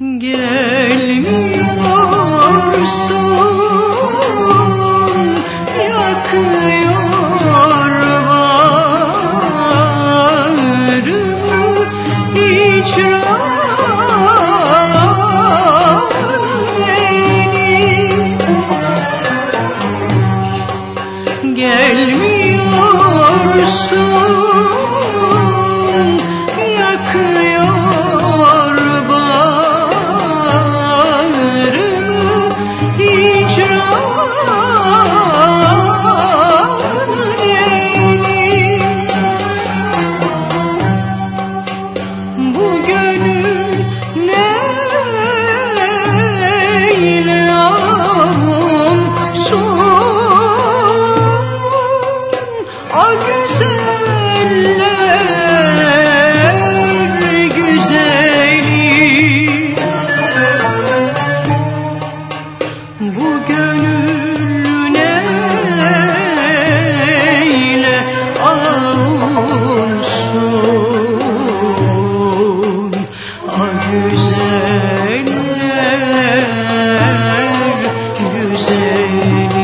Gelmiyorsun yakıyor bağrımı icra A güzeller güzeli Bu gönül neyle avunsun A güzeller. güzeli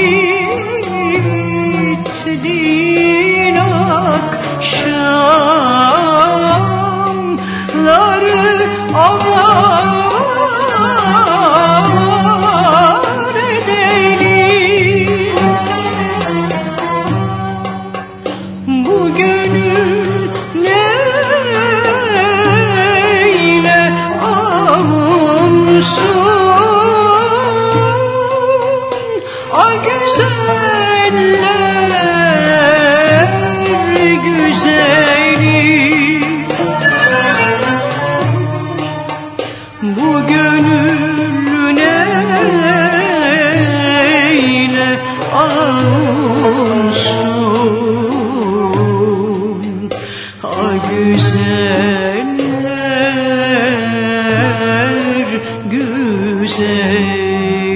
güzeller güzeli Bu gönül neyle A güzeller. güzel